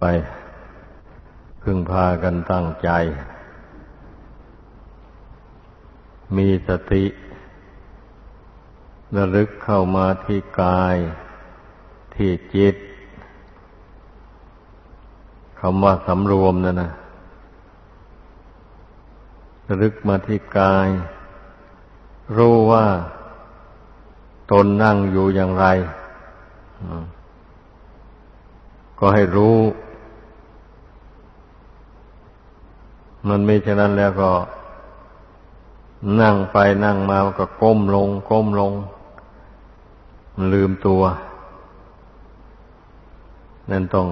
ไป พึ่งพากันตั้งใจ มีสติระลึกเข้ามาที่กาย ที่จิตคำว่าสำรวมนั่นนะระลึกมาที่กาย รู้ว่าตนนั่งอยู่อย่างไร ก็ให้รู้ มันไม่ฉะนั้นแล้วก็ นั่งไปนั่งมาก็ก้มลง ก้มลงลืมตัว นั่นต้อง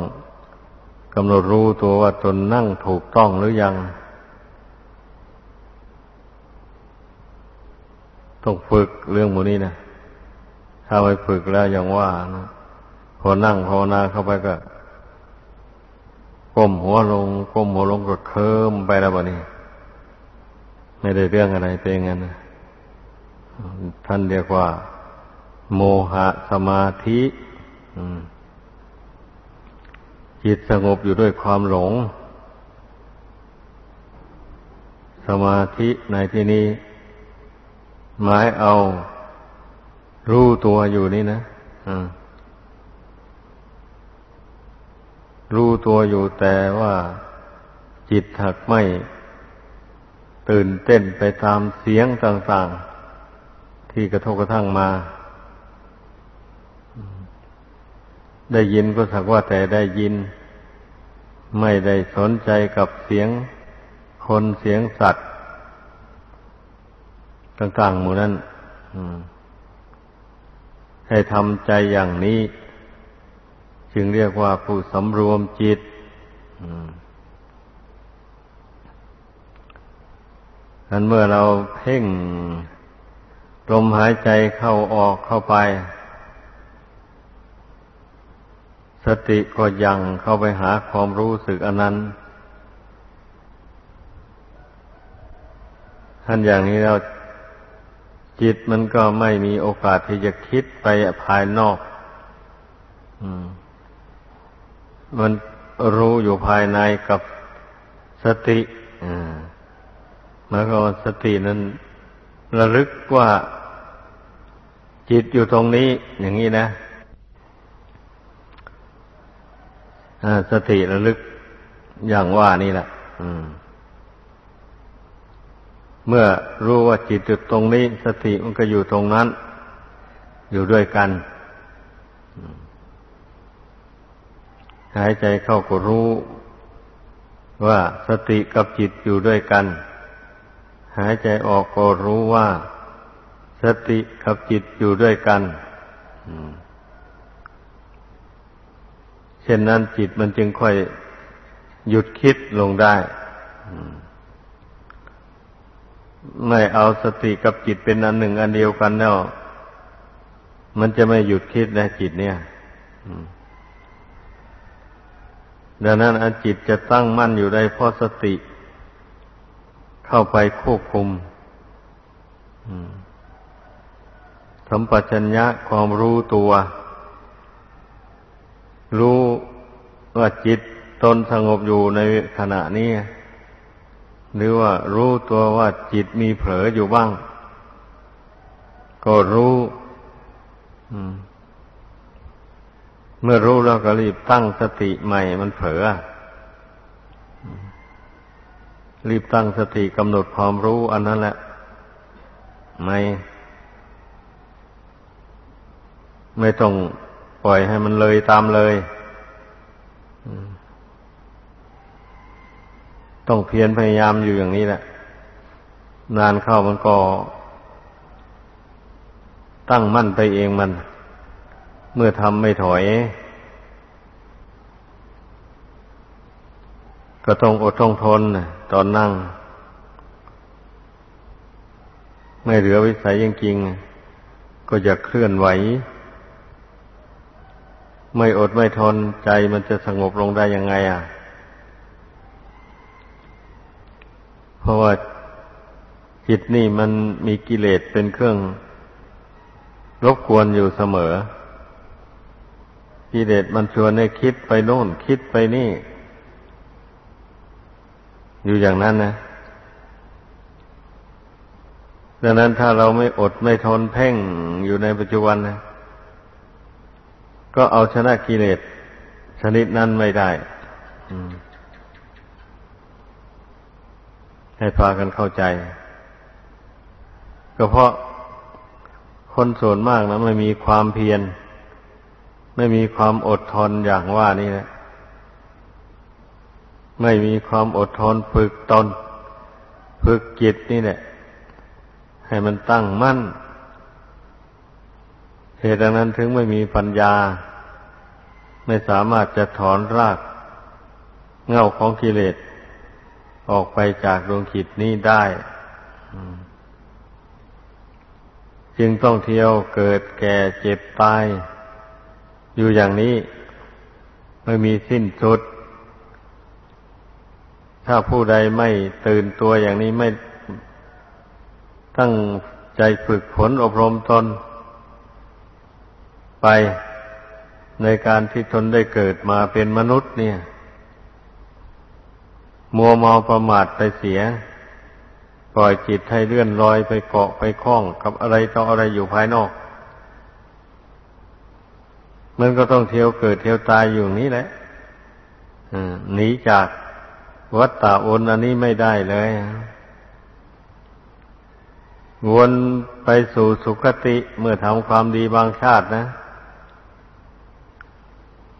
กำหนดรู้ตัวว่าตนนั่งถูกต้องหรือยัง ต้องฝึกเรื่องโมนี้นะถ้าไปฝึกแล้วอย่างว่านะพอนั่งภาวนาเข้าไปก็ ก้มหัวลง ก้มหัวลงก็เคิมไปแล้วบะนี้ ไม่ได้เรื่องอะไรเป็นงั้นนะท่านเรียกว่า โมหะสมาธิจิตสงบอยู่ด้วยความหลง สมาธิในที่นี้ หมายเอา รู้ตัวอยู่นี่นะ รู้ตัวอยู่แต่ว่าจิตหักไม่ ตื่นเต้นไปตามเสียงต่างๆ ที่กระทบกระทั่งมา ได้ยินก็สักว่าแต่ได้ยิน ไม่ได้สนใจกับเสียงคนเสียงสัตว์ ต่างๆหมู่นั้นให้ทำใจอย่างนี้ จึงเรียกว่าผู้สำรวมจิตอันเมื่อเราเพ่งลมหายใจเข้าออกเข้าไป สติก็ยังเข้าไปหาความรู้สึกอันนั้นท่านอย่างนี้เราจิตมันก็ไม่มีโอกาสที่จะคิดไปภายนอกมั มันรู้อยู่ภายในกับสติหมายความว่าสตินั้นระลึกว่าจิตอยู่ตรงนี้ อย่างนี้นะสติระลึกอย่างว่านี่แหละมเมื่อรู้ว่าจิตอยู่ตรงนี้ สติมันก็อยู่ตรงนั้น อยู่ด้วยกัน หายใจเข้าก็รู้ว่าสติกับจิตอยู่ด้วยกัน หายใจออกก็รู้ว่าสติกับจิตอยู่ด้วยกันเช่นนั้นจิตมันจึงค่อยหยุดคิดลงได้ไม่เอาสติกับจิตเป็นอันหนึ่งอันเดียวกันแล้ว มันจะไม่หยุดคิดนะจิตเนี่ย ดังนั้นอันจิตจะตั้งมั่นอยู่ได้เพราะสติ เข้าไปควบคุมสัมปชัญญะความรู้ตัว รู้ว่าจิตตนสงบอยู่ในขณะนี้ หรือว่ารู้ตัวว่าจิตมีเผลออยู่บ้าง ก็รู้ เมื่อรู้แล้วก็รีบตั้งสติใหม่มันเผลอรีบตั้งสติกำหนดความรู้อันนั้นแหละ ไม่ ไม่ต้องปล่อยให้มันเลยตามเลยต้องเพียรพยายามอยู่อย่างนี้แหละ นานเข้ามันก็ ตั้งมั่นไปเองมัน เมื่อทำไม่ถอย ก็ต้องอดต้องทนตอนนั่ง ไม่เหลือวิสัยจริงๆก็จะเคลื่อนไหว ไม่อดไม่ทนใจมันจะสงบลงได้ยังไง อะ เพราะว่าจิตนี่มันมีกิเลสเป็นเครื่องรบกวนอยู่เสมอ กิเลสมันชวนให้คิดไปโน่น คิดไปนี่ อยู่อย่างนั้นนะดังนั้นถ้าเราไม่อดไม่ทนเพ่งอยู่ในปัจจุบันนะ ก็เอาชนะกิเลสชนิดนั้นไม่ได้ให้พากันเข้าใจ ก็เพราะคนส่วนมากนะไม่มีความเพียร ไม่มีความอดทนอย่างว่านี่แหละไม่มีความอดทนฝึกตน ฝึกจิตนี่แหละให้มันตั้งมั่นเหตุดังนั้นถึงไม่มีปัญญา ไม่สามารถจะถอนราก เง่าของกิเลสออกไปจากดวงขิดนี้ได้ จึงต้องเที่ยวเกิดแก่เจ็บตาย อยู่อย่างนี้ไม่มีสิ้นสุด ถ้าผู้ใดไม่ตื่นตัวอย่างนี้ไม่ตั้งใจฝึกฝนอบรมตน ไปในการที่ตนได้เกิดมาเป็นมนุษย์เนี่ย มัวเมาประมาทไปเสีย ปล่อยจิตให้เลื่อนลอยไปเกาะไปคล้องกับอะไรต่ออะไรอยู่ภายนอก มันก็ต้องเที่ยวเกิดเที่ยวตายอยู่นี้แหละหนีจากวัฏฏะวนอันนี้ไม่ได้เลย วนไปสู่สุคติเมื่อทำความดีบางชาตินะ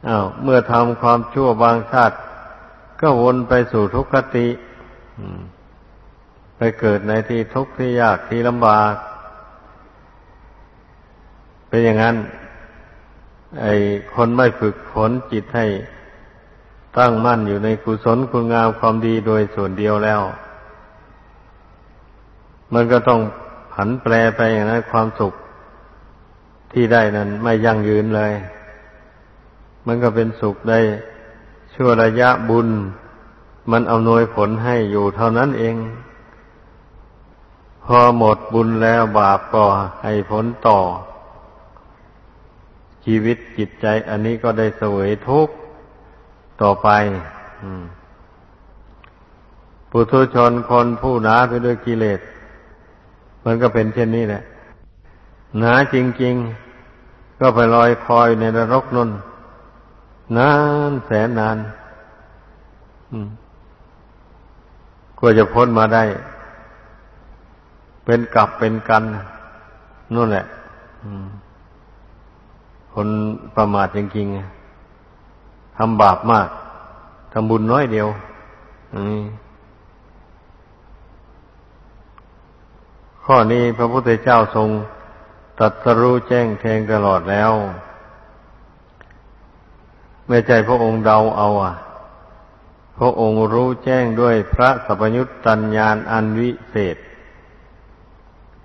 อา้าวเมื่อทำความชั่วบางชาติ ก็วนไปสู่ทุกขติไปเกิดในที่ทุกข์ที่ยากที่ลำบาก เป็นอย่างนั้น ไอ้คนไม่ฝึกฝนจิตให้ตั้งมั่นอยู่ในกุศลคุณงามความดีโดยส่วนเดียวแล้ว มันก็ต้องผันแปรไปอย่างนั้นความสุขที่ได้นั้นไม่ยั่งยืนเลย มันก็เป็นสุขได้ชั่วระยะบุญ มันอำนวยผลให้อยู่เท่านั้นเอง พอหมดบุญแล้วบาปก็ให้ผลต่อ ชีวิตจิตใจอันนี้ก็ได้เสวยทุกข์ต่อไปปุถุชนคนผู้หนาไปด้วยกิเลส มันก็เป็นเช่นนี้แหละ หนาจริง ๆ ก็ไปลอยคอยในนรกนนนานแสนนานกว่าจะพ้นมาได้ เป็นกลับเป็นกันนู่นแหละ คนประมาทจริงๆทำบาปมากทำบุญน้อยเดียวข้อนี้พระพุทธเจ้าทรงตัดสรู้แจ้งแทงตลอดแล้วไม่ใจพระองค์เดาเอาอะ พระองค์รู้แจ้งด้วยพระสัพยุตตัญญาณอันวิเศษ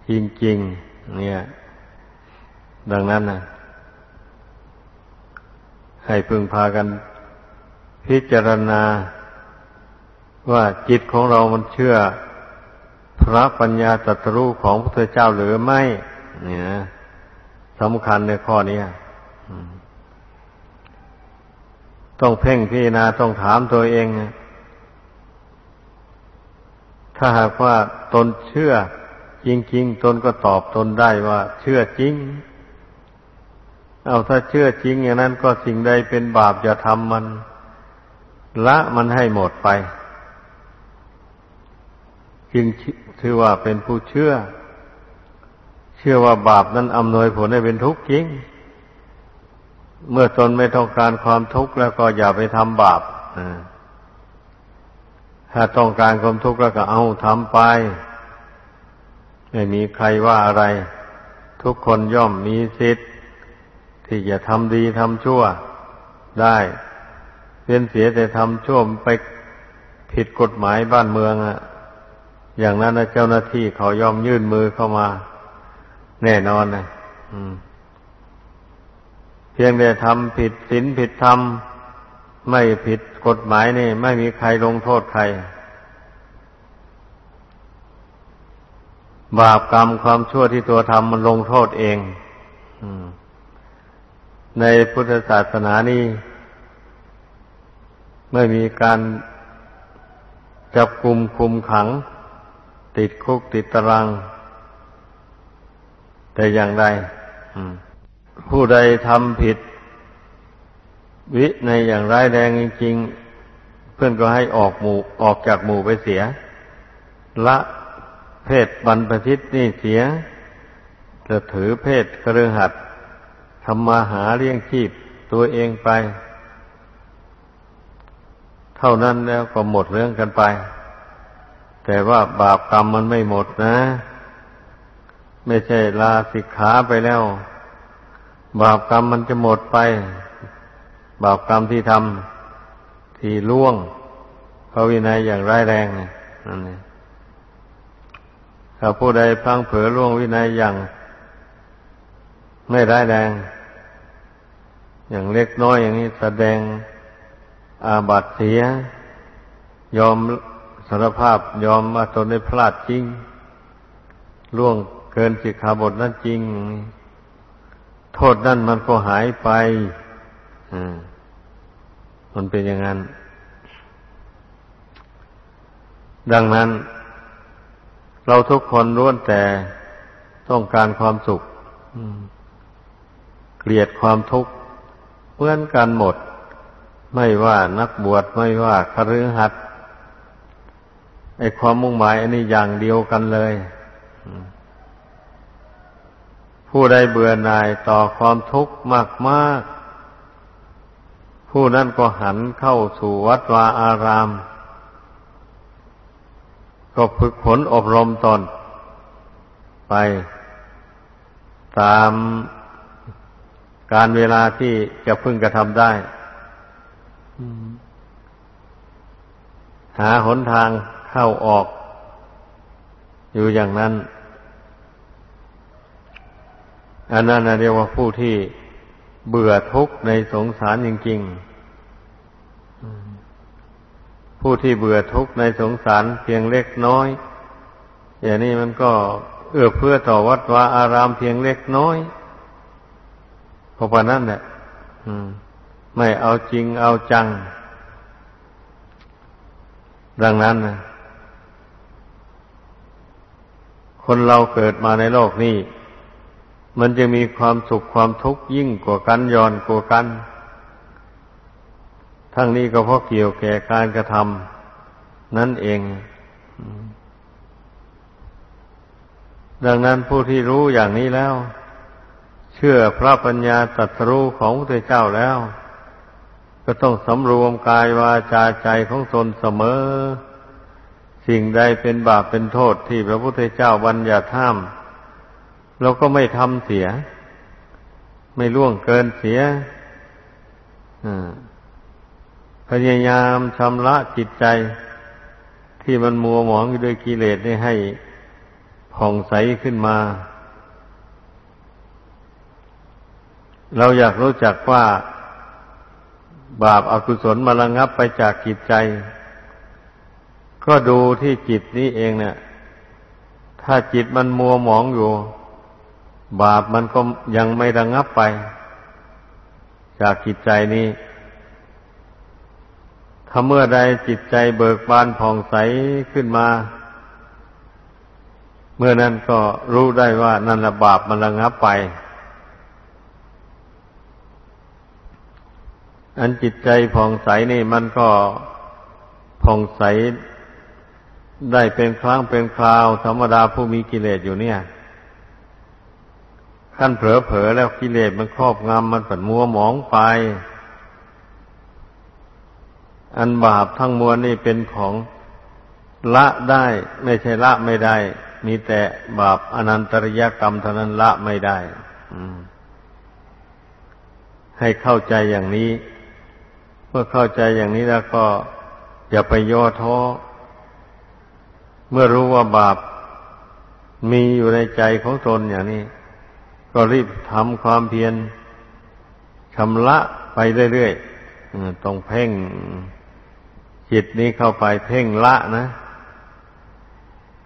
จริงๆเนี่ย ดังนั้นนะ ให้พึงพากัน พิจารณาว่าจิตของเรามันเชื่อ พระปัญญาตรัสรู้ของพระพุทธเจ้าหรือไม่ เนี่ยสำคัญในข้อนี้ต้องเพ่งพิจารณาต้องถามตัวเองถ้าหากว่าตนเชื่อจริง ๆ ตนก็ตอบตนได้ว่า เชื่อจริง เอาถ้าเชื่อจริงอย่างนั้นก็สิ่งใดเป็นบาปจะทำมัน ละมันให้หมดไป จึงถือว่าเป็นผู้เชื่อ เชื่อว่าบาปนั้นอำนวยผลให้เป็นทุกข์จริง เมื่อตนไม่ต้องการความทุกข์แล้วก็อย่าไปทำบาปถ้าต้องการความทุกข์แล้วก็เอาทำไป ไม่มีใครว่าอะไร ทุกคนย่อมมีสิทธิ์ ที่จะทำดีทำชั่วได้เป็นเสียแต่ทำชั่วไปผิดกฎหมายบ้านเมืองอะอย่างนั้นนะเจ้าหน้าที่เขายอมยื่นมือเข้ามา แน่นอนนะเพียงแต่ทำผิดศีลผิดธรรมไม่ผิดกฎหมายนี่ ไม่มีใครลงโทษใคร บาปกรรมความชั่วที่ตัวทำมันลงโทษเอง ในพุทธศาสนานี้ ไม่มีการจับกลุ่มคุมขัง ติดคุกติดตาราง แต่อย่างใดผู้ใดทำผิด วิในอย่างร้ายแรงจริงๆ เพื่อนก็ให้ออกหมู่ออกจากหมู่ไปเสีย ละเพศบรรพชิตนี่เสีย จะถือเพศกระหัดำมาหาเลี้ยงชีพตัวเองไป เท่านั้นแล้วก็หมดเรื่องกันไป แต่ว่าบาปกรรมมันไม่หมดนะ ไม่ใช่ลาสิกขาไปแล้ว บาปกรรมมันจะหมดไป บาปกรรมที่ทำที่ล่วงพระวินัยอย่างร้ายแรงนั่นเองถ้าผู้ใดพังเผลอล่วงวินัยอย่างไม่ร้ายแรง อย่างเล็กน้อยอย่างนี้แสดงอาบัติเสีย ยอมสารภาพยอมมาตนได้พลาดจริงล่วงเกินสิกขาบทนั้นจริง โทษนั่นมันก็หายไปมันเป็นอย่างนั้น ดังนั้น เราทุกคนล้วนแต่ต้องการความสุขเกลียดความทุกข์ เหมือนกันหมด ไม่ว่านักบวชไม่ว่าคฤหัสถ์ไอความมุ่งหมายอันนี้อย่างเดียวกันเลย ผู้ใดเบื่อหน่ายต่อความทุกข์มากๆผู้นั้นก็หันเข้าสู่วัดวาอาราม ก็ฝึกฝนอบรมตน ไป ตาม การเวลาที่จะพึ่งกระทำได้หาหนทางเข้าออก อยู่อย่างนั้น อันนั้นเรียกว่าผู้ที่เบื่อทุกข์ในสงสารจริงๆ ผู้ที่เบื่อทุกข์ในสงสารเพียงเล็กน้อย อย่างนี้มันก็เอื้อเพื่อต่อวัดวาอารามเพียงเล็กน้อย เพราะนั้นแหละไม่เอาจริงเอาจัง ดังนั้นนะคนเราเกิดมาในโลกนี้ มันจะมีความสุขความทุกข์ยิ่งกว่ากันย้อนกว่ากัน ทั้งนี้ก็เพราะเกี่ยวแก่การกระทำนั่นเองดังนั้นผู้ที่รู้อย่างนี้แล้ว เชื่อพระปัญญาตรัสรู้ของพระเจ้าแล้ว ก็ต้องสำรวมกายวาจาใจของตนเสมอ สิ่งใดเป็นบาปเป็นโทษที่พระพุทธเจ้าบัญญัติห้ามเราก็ไม่ทำเสีย ไม่ล่วงเกินเสียพยายามชำระจิตใจ ที่มันมัวหมองด้วยกิเลสนี่ให้ผ่องใสขึ้นมา เราอยากรู้จักว่าบาปอากุศลมาระงับไปจากจิตใจ ก็ดูที่จิตนี้เองเนี่ย ถ้าจิตมันมัวหมองอยู่ บาปมันก็ยังไม่ระงับไป จากจิตใจนี้ถ้าเมื่อใดจิตใจเบิกบานผ่องใสขึ้นมา เมื่อนั้นก็รู้ได้ว่านั่นละบาปมันระงับไป อันจิตใจผ่องใสนี่มันก็ผ่องใสได้เป็นครั้งเป็นคราวธรรมดาผู้มีกิเลสอยู่เนี่ยขั้นเผลอๆแล้วกิเลสมันครอบงำมันผันมัวหมองไป อันบาปทั้งมวลนี่เป็นของละได้ ไม่ใช่ละไม่ได้ มีแต่บาปอนันตริยกรรมเท่านั้นละไม่ได้ให้เข้าใจอย่างนี้ เมื่อเข้าใจอย่างนี้แล้วก็อย่าไปย่อท้อ เมื่อรู้ว่าบาปมีอยู่ในใจของตนอย่างนี้ ก็รีบทำความเพียรชำระไปเรื่อยๆต้องเพ่งจิตนี้เข้าไปเพ่งละนะ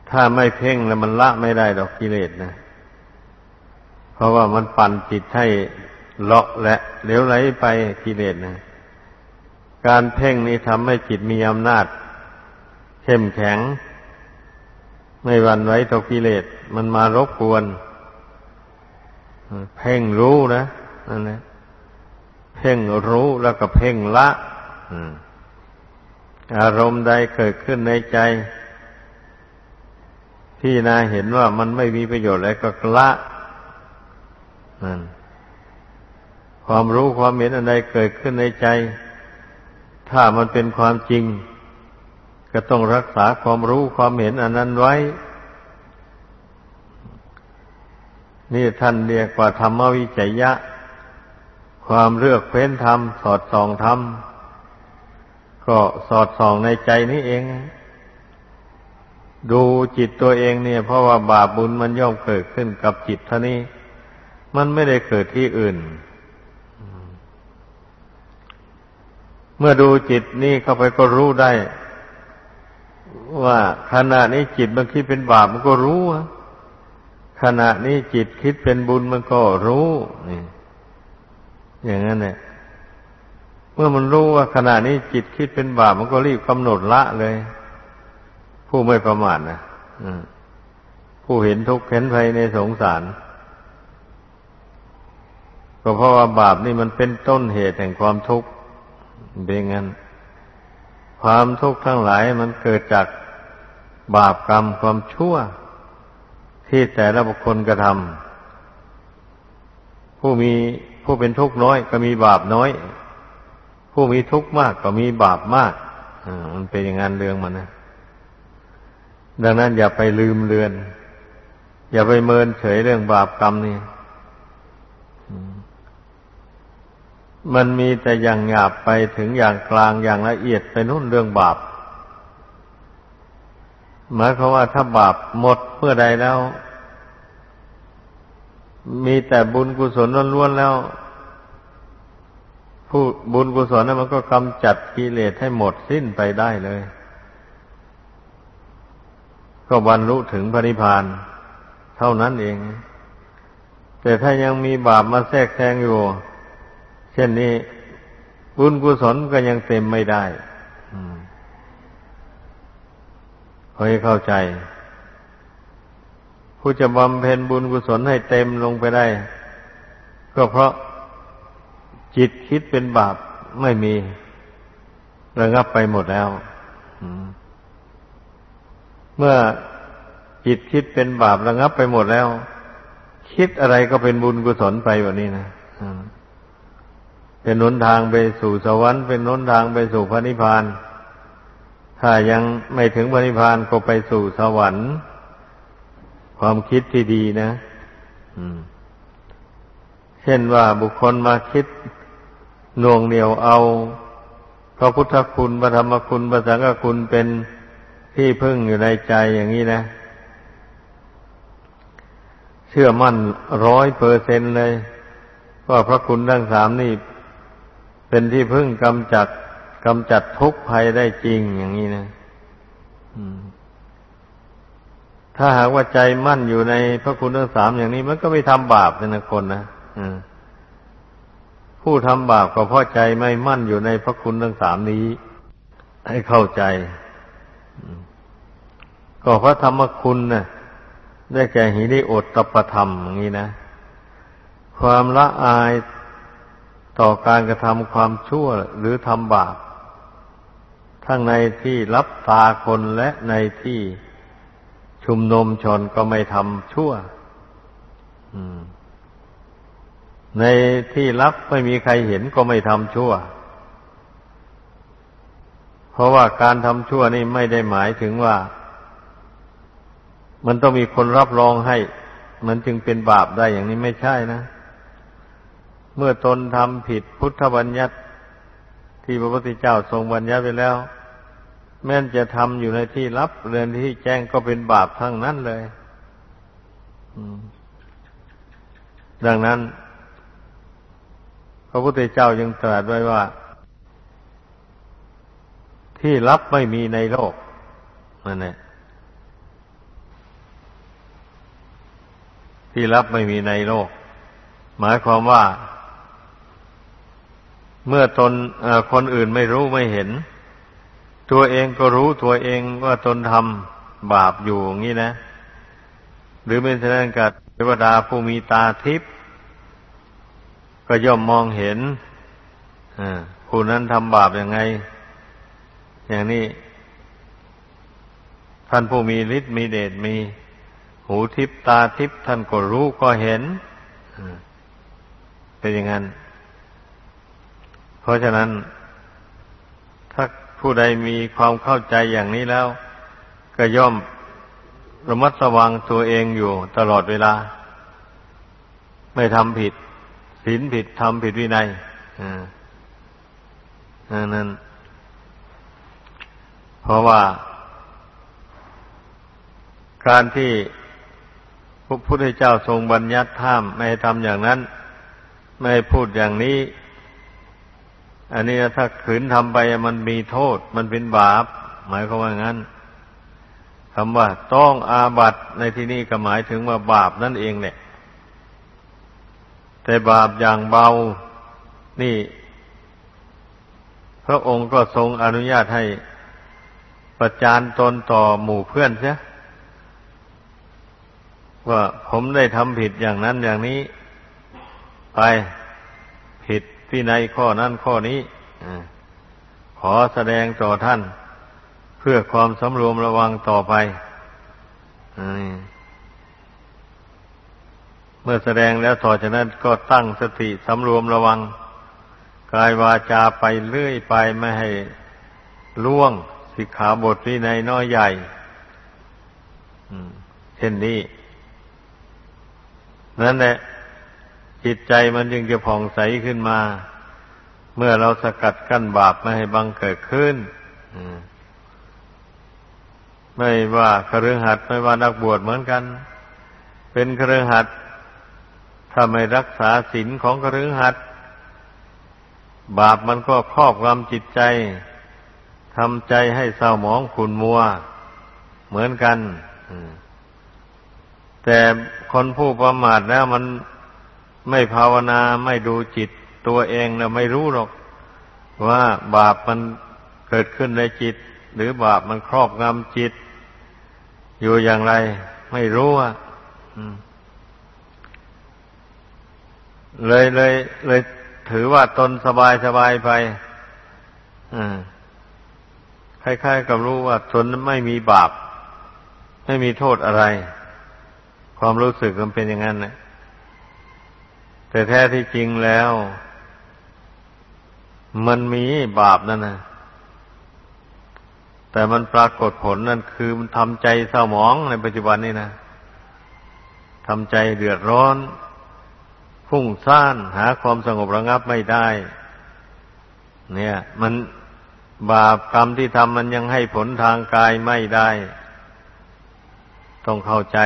ถ้าไม่เพ่งแล้วมันละไม่ได้ดอกกิเลสนะ เพราะว่ามันปั่นจิตให้เลาะและเลี้ยวไหลไปกิเลสนะ การเพ่งนี้ทำให้จิตมีอำนาจ เข้มแข็ง ไม่หวั่นไหวต่อกิเลสมันมารบกวน เพ่งรู้นะนั่นแหละเพ่งรู้แล้วก็เพ่งละอารมณ์ใดเกิดขึ้นในใจ ที่นาเห็นว่ามันไม่มีประโยชน์อะไรก็ละนั่นความรู้ความเห็นอันใดเกิดขึ้นในใจ ถ้ามันเป็นความจริง ก็ต้องรักษาความรู้ความเห็นอันนั้นไว้ นี่ท่านเรียกว่าธรรมวิจัยยะ ความเลือกเฟ้นธรรม สอดส่องธรรม ก็สอดส่องในใจนี้เอง ดูจิตตัวเองเนี่ย เพราะว่าบาปบุญมันย่อมเกิดขึ้นกับจิตท่านี้ มันไม่ได้เกิดที่อื่น เมื่อดูจิตนี่เข้าไปก็รู้ได้ ว่าขณะนี้จิตมันคิดเป็นบาปมันก็รู้ขณะนี้จิตคิดเป็นบุญมันก็รู้นี่อย่างนั้นเนี่ยเมื่อมันรู้ว่าขณะนี้จิตคิดเป็นบาปมันก็รีบกำหนดละเลย ผู้ไม่ประมาทนะผู้เห็นทุกข์เห็นภัยในสงสารก็เพราะว่าบาปนี่มันเป็นต้นเหตุแห่งความทุกข์ เป็นงั้น ความทุกข์ทั้งหลายมันเกิดจากบาปกรรมความชั่ว ที่แต่ละบุคคลกระทำผู้มีผู้เป็นทุกข์น้อยก็มีบาปน้อย ผู้มีทุกข์มากก็มีบาปมากมันเป็นอย่างนั้นเรื่องมันนะดังนั้นอย่าไปลืมเลือน อย่าไปเมินเฉยเรื่องบาปกรรมนี่ มันมีแต่อย่างหยาบไปถึงอย่างกลางอย่างละเอียดไปนู่นเรื่องบาป หมายความว่าถ้าบาปหมดเมื่อใดแล้ว มีแต่บุญกุศลล้วนๆแล้ว ผู้บุญกุศลนั้นมันก็กำจัดกิเลสให้หมดสิ้นไปได้เลย ก็บรรลุถึงพระนิพพาน เท่านั้นเอง แต่ถ้ายังมีบาปมาแทรกแซงอยู่ เช่นนี้บุญกุศลก็ยังเต็มไม่ได้ขอให้เข้าใจ ผู้จะบำเพ็ญบุญกุศลให้เต็มลงไปได้ ก็เพราะจิตคิดเป็นบาปไม่มีระงับไปหมดแล้วเมื่อจิตคิดเป็นบาประงับไปหมดแล้ว คิดอะไรก็เป็นบุญกุศลไปแบบนี้นะ เป็นหนทางไปสู่สวรรค์เป็นหนทางไปสู่พระนิพพาน ถ้ายังไม่ถึงพระนิพพานก็ไปสู่สวรรค์ ความคิดที่ดีนะเช่นว่าบุคคลมาคิดน่วงเหนียวเอาพระพุทธคุณพระธรรมคุณพระสังฆคุณเป็นที่พึ่งอยู่ในใจอย่างนี้นะ เชื่อมั่นร้อยเปอร์เซนเลยว่าพระคุณทั้งสามนี่ เป็นที่พึ่งกำจัดกำจัดทุกภัยได้จริงอย่างนี้นะถ้าหากว่าใจมั่นอยู่ในพระคุณทั้งสามอย่างนี้ มันก็ไม่ทำบาปนะคนนะผู้ทำบาปก็เพราะใจไม่มั่นอยู่ในพระคุณทั้งสามนี้ ให้เข้าใจ ก็พระธรรมคุณนะ่ะได้แก่หิริโอตตปธรรมอย่างนี้นะ ความละอาย ต่อการกระทำความชั่วหรือทำบาป ทั้งในที่รับตาคนและในที่ชุมนุมชนก็ไม่ทำชั่วในที่รับไม่มีใครเห็นก็ไม่ทำชั่ว เพราะว่าการทำชั่วนี่ไม่ได้หมายถึงว่า มันต้องมีคนรับรองให้ มันจึงเป็นบาปได้อย่างนี้ไม่ใช่นะ เมื่อตนทำผิดพุทธบัญญัติที่พระพุทธเจ้าทรงบัญญัติไปแล้ว แม้นจะทำอยู่ในที่ลับเรือนที่แจ้งก็เป็นบาปทั้งนั้นเลยดังนั้น พระพุทธเจ้ายังตรัสไว้ว่า ที่ลับไม่มีในโลกนั่นแหละที่ลับไม่มีในโลก หมายความว่า เมื่อตนคนอื่นไม่รู้ไม่เห็น ตัวเองก็รู้ตัวเองว่าตนทำบาปอยู่อย่างนี้นะ หรือเป็นเช่นนั้นกับเทวดาผู้มีตาทิพย์ก็ย่อมมองเห็นผู้นั้นทำบาปยังไง อย่างนี้ ท่านผู้มีฤทธิ์มีเดชมี หูทิพตาทิพท่านก็รู้ก็เห็นเป็นอย่างนั้น เพราะฉะนั้น ถ้าผู้ใดมีความเข้าใจอย่างนี้แล้ว ก็ย่อมระมัดระวังตัวเองอยู่ตลอดเวลา ไม่ทำผิดศีลผิดทำผิดวินัยอ่านั้นเพราะว่า การที่พระพุทธเจ้าทรงบัญญัติห้าม ไม่ให้ทำอย่างนั้น ไม่ให้พูดอย่างนี้ อันนี้ถ้าขืนทำไปมันมีโทษ มันเป็นบาป หมายความว่างั้นคำว่าต้องอาบัตในที่นี้ก็หมายถึงว่าบาปนั่นเองเนี่ยแต่บาปอย่างเบา นี่ พระองค์ก็ทรงอนุญาตให้ประจานตนต่อหมู่เพื่อนเสียว่าผมได้ทำผิดอย่างนั้นอย่างนี้ ไปผิด ที่ในข้อนั้นข้อนี้ขอแสดงต่อท่าน เพื่อความสำรวมระวังต่อไปเมื่อแสดงแล้วต่อจากนั้นก็ตั้งสติสำรวมระวัง กายวาจาไปเรื่อยไปไม่ให้ล่วงสิกขาบทวินัยน้อยใหญ่เช่นนี้ นั่นแหละ จิตใจมันจึงจะผ่องใสขึ้นมา เมื่อเราสกัดกั้นบาปไม่ให้บังเกิดขึ้นไม่ว่าเครือหัดไม่ว่านักบวชเหมือนกัน เป็นเครือหัดถ้าไม่รักษาศีลของเครือหัดบาปมันก็ครอบงำจิตใจทำใจให้เศร้าหมองขุนมัว เหมือนกันแต่คนผู้ประมาทแล้วมัน ไม่ภาวนาไม่ดูจิตตัวเองแล้วไม่รู้หรอก ว่าบาปมันเกิดขึ้นในจิต หรือบาปมันครอบงำจิต อยู่อย่างไร ไม่รู้อะเลยเลยเลยถือว่าตนสบายสบายไปคล้ายๆกับรู้ว่าตนไม่มีบาป ไม่มีโทษอะไร ความรู้สึกมันเป็นอย่างนั้นนะ แต่แท้ที่จริงแล้ว มันมีบาปนั่นนะแต่มันปรากฏผลนั่นคือมันทำใจเศร้าหมองในปัจจุบันนี้นะทำใจเดือดร้อนฟุ้งซ่านหาความสงบระงับไม่ได้ เนี่ย มันบาปกรรมที่ทำมันยังให้ผลทางกายไม่ได้ ต้องเข้าใจ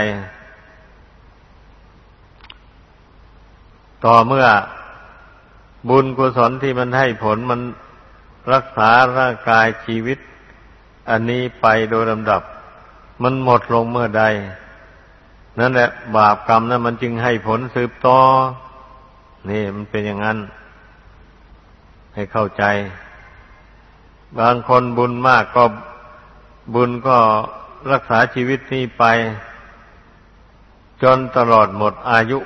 ต่อเมื่อบุญกุศลที่มันให้ผลมันรักษาร่างกายชีวิต อันนี้ไปโดยลำดับ มันหมดลงเมื่อใด นั่นแหละบาปกรรมนั้นมันจึงให้ผลสืบต่อ นี่มันเป็นอย่างนั้น ให้เข้าใจ บางคนบุญมากก็บุญก็รักษาชีวิตนี้ไป จนตลอดหมดอายุ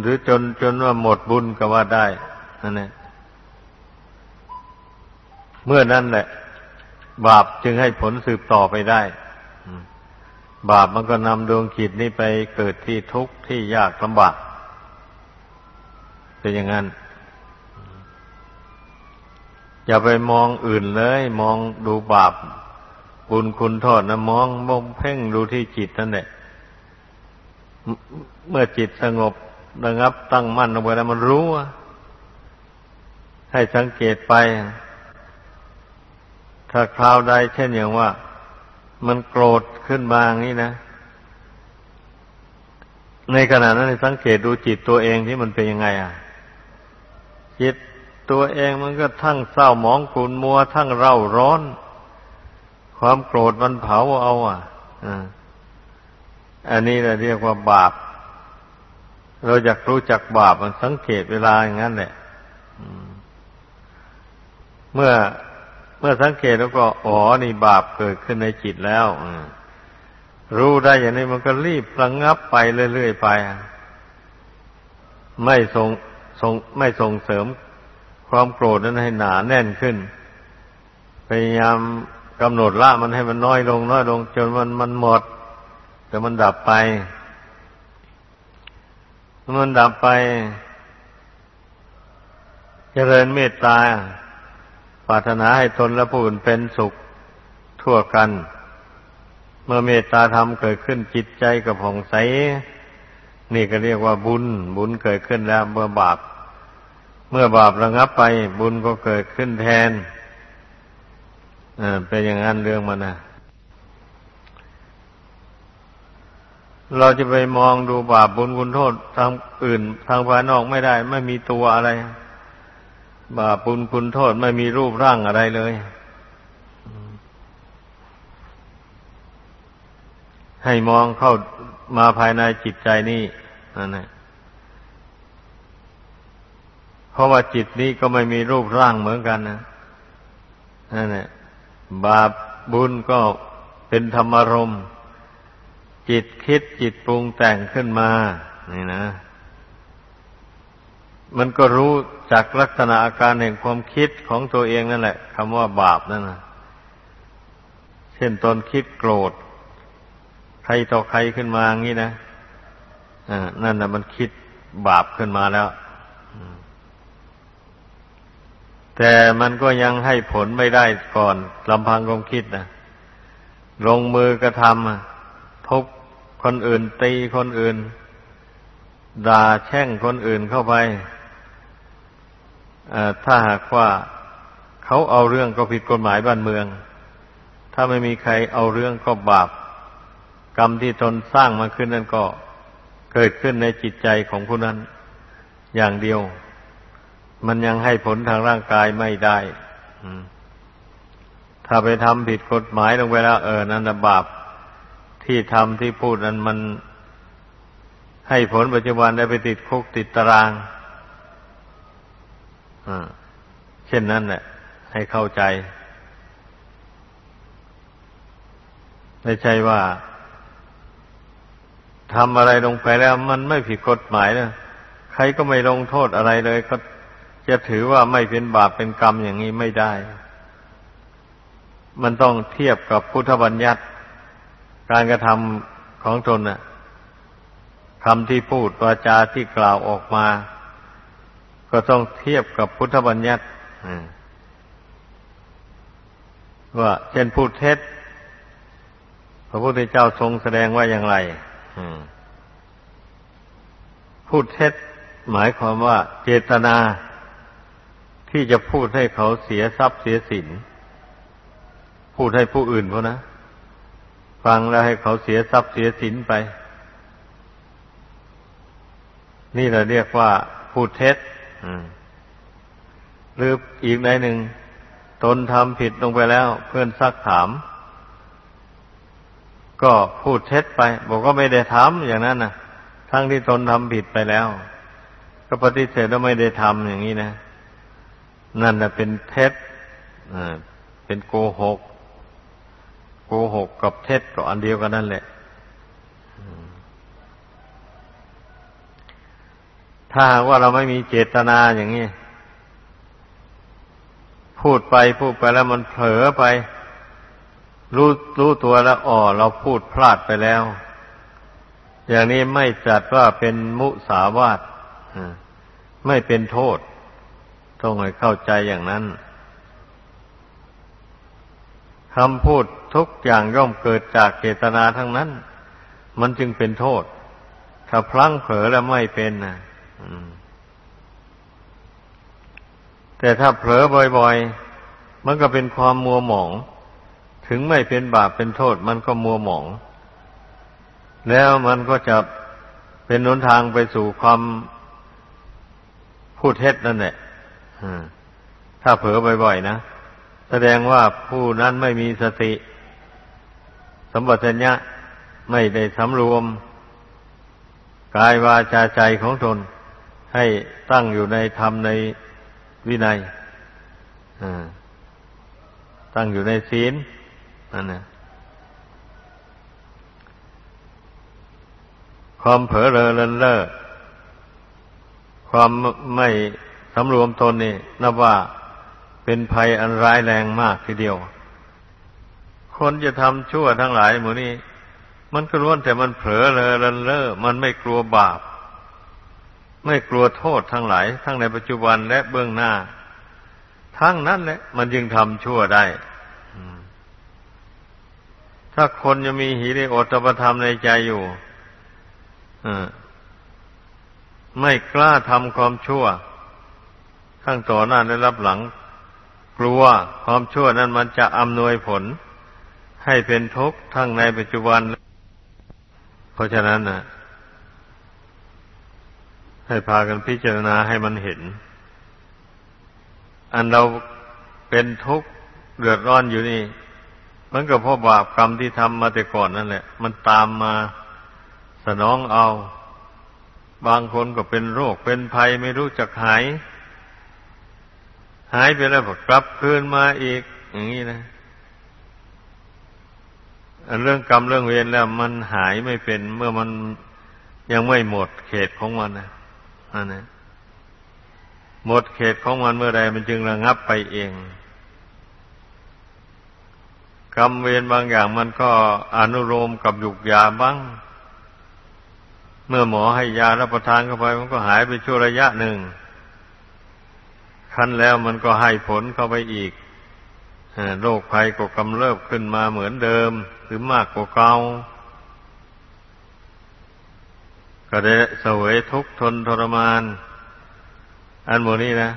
หรือจนจนว่าหมดบุญก็ว่าได้นั่นแหละเมื่อนั้นแหละ บาปจึงให้ผลสืบต่อไปได้บาปมันก็นำดวงจิตนี้ไปเกิดที่ทุกข์ที่ยากลำบาก เป็นอย่างนั้น อย่าไปมองอื่นเลย มองดูบาปบุญคุณโทษนะมองมองเพ่งดูที่จิตนั่นแหละ เมื่อจิตสงบระงับตั้งมั่นลงไปแล้วมันรู้ให้สังเกตไป ถ้าคราวใดเช่นอย่างว่า มันโกรธขึ้นมาอย่างนี้นะ ในขณะนั้นสังเกตดูจิตตัวเองที่มันเป็นยังไง อะ จิตตัวเองมันก็ทั้งเศร้าหมองขุนมัว ทั้งเร่าร้อน ความโกรธมันเผาเอา อะอั อันนี้เราเรียกว่าบาป เราอยากรู้จักบาปมันสังเกตเวลาอย่างนั้นแหละเมื่อเมื่อสังเกตแล้วก็อ๋อนี่บาปเกิดขึ้นในจิตแล้วรู้ได้อย่างนี้มันก็รีบระงงับไปเรื่อยๆไป ไม่ส่งส่งไม่ส่งเสริมความโกรธนั้นให้หนาแน่นขึ้น พยายามกำหนดละมันให้มันน้อยลง น้อยลง จนมันมันหมด แต่มันดับไป มันดับไป เจริญเมตตาปรารถนาให้ตนและผู้อื่นเป็นสุขทั่วกัน เมื่อเมตตาธรรมเกิดขึ้นจิตใจกับผ่องใส นี่ก็เรียกว่าบุญ บุญเกิดขึ้นแล้วเมื่อบาป เมื่อบาประงับไป บุญก็เกิดขึ้นแทนเป็นอย่างนั้นเรื่องมันนะ เราจะไปมองดูบาปบุญคุณโทษทางอื่น ทางภายนอกไม่ได้ ไม่มีตัวอะไร บาปบุญคุณโทษไม่มีรูปร่างอะไรเลย ให้มองเข้ามาภายในจิตใจนี่นั่นแหละเพราะว่าจิตนี้ก็ไม่มีรูปร่างเหมือนกันนะนั่นแหละบาปบุญก็เป็นธรรมรม จิตคิดจิตปรุงแต่งขึ้นมา นี่นะ มันก็รู้จากลักษณะอาการแห่งความคิดของตัวเองนั่นแหละคำว่าบาปนั่นนะเช่นตนคิดโกรธ ใครต่อใครขึ้นมาอย่างนี้นะอ่านั่นนะมันคิดบาปขึ้นมาแล้วแต่มันก็ยังให้ผลไม่ได้ก่อนลำพังความคิดนะลงมือกระทำ ทุบคนอื่นตีคนอื่น ด่าแช่งคนอื่นเข้าไปถ้าหากว่าเขาเอาเรื่องก็ผิดกฎหมายบ้านเมือง ถ้าไม่มีใครเอาเรื่องก็บาป กรรมที่ตนสร้างมาขึ้นนั้นก็เกิดขึ้นในจิตใจของผู้นั้น อย่างเดียว มันยังให้ผลทางร่างกายไม่ได้ถ้าไปทำผิดกฎหมายลงไปแล้ว เออนั่นบาป ที่ทำที่พูดนั้นมันให้ผลปัจจุบันได้ไปติดคุกติดตารางเช่นนั้นแหละให้เข้าใจ ไม่ใช่ว่าทำอะไรลงไปแล้ว มันไม่ผิดกฎหมายนะใครก็ไม่ลงโทษอะไรเลย ก็จะถือว่าไม่เป็นบาปเป็นกรรมอย่างนี้ไม่ได้ มันต้องเทียบกับพุทธบัญญัติ การกระทำของตนน่ะคำที่พูดวาจาที่กล่าวออกมา ก็ต้องเทียบกับพุทธบัญญัติว่าเช่นพูดเท็จ พระพุทธเจ้าทรงแสดงว่าอย่างไรพูดเท็จหมายความว่า เจตนาที่จะพูดให้เขาเสียทรัพย์เสียสิน พูดให้ผู้อื่นเขานะ ฟังแล้วให้เขาเสียทรัพย์เสียสินไป นี่เราเรียกว่าพูดเท็จหรืออีกในหนึ่ง ตนทำผิดลงไปแล้ว เพื่อนซักถาม ก็พูดเท็จไป บอกว่าไม่ได้ทำอย่างนั้นนะทั้งที่ตนทำผิดไปแล้ว ก็ปฏิเสธว่าไม่ได้ทำอย่างนี้นะ นั่นแหะเป็นเท็จเป็นโกหก โกหกกับเท็จก็อันเดียวกันนั่นแหละถ้าว่าเราไม่มีเจตนาอย่างนี้ พูดไปพูดไปแล้วมันเผลอไป รู้รู้ตัวแล้วอ๋อเราพูดพลาดไปแล้ว อย่างนี้ไม่จัดว่าเป็นมุสาวาทไม่เป็นโทษ ต้องให้เข้าใจอย่างนั้นคำพูด ทุกอย่างย่อมเกิดจากเจตนาทั้งนั้น มันจึงเป็นโทษ ถ้าพลั้งเผลอแล้วไม่เป็นนะแต่ถ้าเผลอบ่อย ๆ มันก็เป็นความมัวหมอง ถึงไม่เป็นบาปเป็นโทษ มันก็มัวหมอง แล้วมันก็จะเป็นหนทางไปสู่ความพูดเท็จนั่นแหละถ้าเผลอบ่อยๆนะ แสดงว่าผู้นั้นไม่มีสติ สมบัติญะไม่ได้สำรวม กายวาจาใจของตนให้ตั้งอยู่ในธรรมในวินัยตั้งอยู่ในศีลนั่นนะความเผลอเลอเลินเล่อความไม่สำรวมตนนี่นับว่าเป็นภัยอันร้ายแรงมากทีเดียว คนจะทำชั่วทั้งหลายหมูนี้ มันก็ล้วนแต่มันเผลอเลอเลินเล่อมันไม่กลัวบาป ไม่กลัวโทษทั้งหลาย ทั้งในปัจจุบันและเบื้องหน้า ทั้งนั้นแหละมันจึงทำชั่วได้ถ้าคนยังมีหิริโอตปธรรมในใจอยู่ไม่กล้าทำความชั่วข้างต่อหน้าและรับหลัง กลัวความชั่วนั้นมันจะอำนวยผล ให้เป็นทุกข์ทั้งในปัจจุบัน เพราะฉะนั้นนะให้พากันพิจารณาให้มันเห็น อันเราเป็นทุกข์เดือดร้อนอยู่นี่ มันก็เพราะบาปกรรมที่ทำมาแต่ก่อนนั่นแหละ มันตามมาสนองเอา บางคนก็เป็นโรคเป็นภัยไม่รู้จักหาย หายไปแล้วก็กลับคืนมาอีก อย่างนี้นะ เรื่องกรรมเรื่องเวรแล้วมันหายไม่เป็นเมื่อมันยังไม่หมดเขตของมันนะอันนี้หมดเขตของมันเมื่อใดมันจึงระงับไปเอง กรรมเวรบางอย่างมันก็อนุโลมกับหยุกยาบ้าง เมื่อหมอให้ยารับประทานเข้าไป มันก็หายไปชั่วระยะหนึ่งคันแล้วมันก็ให้ผลเข้าไปอีก โรคภัยก็กำเริบขึ้นมาเหมือนเดิม หรือมากกว่าเก่าก็ได้เสวยทุกทนทรมาน อันโมนี้นะ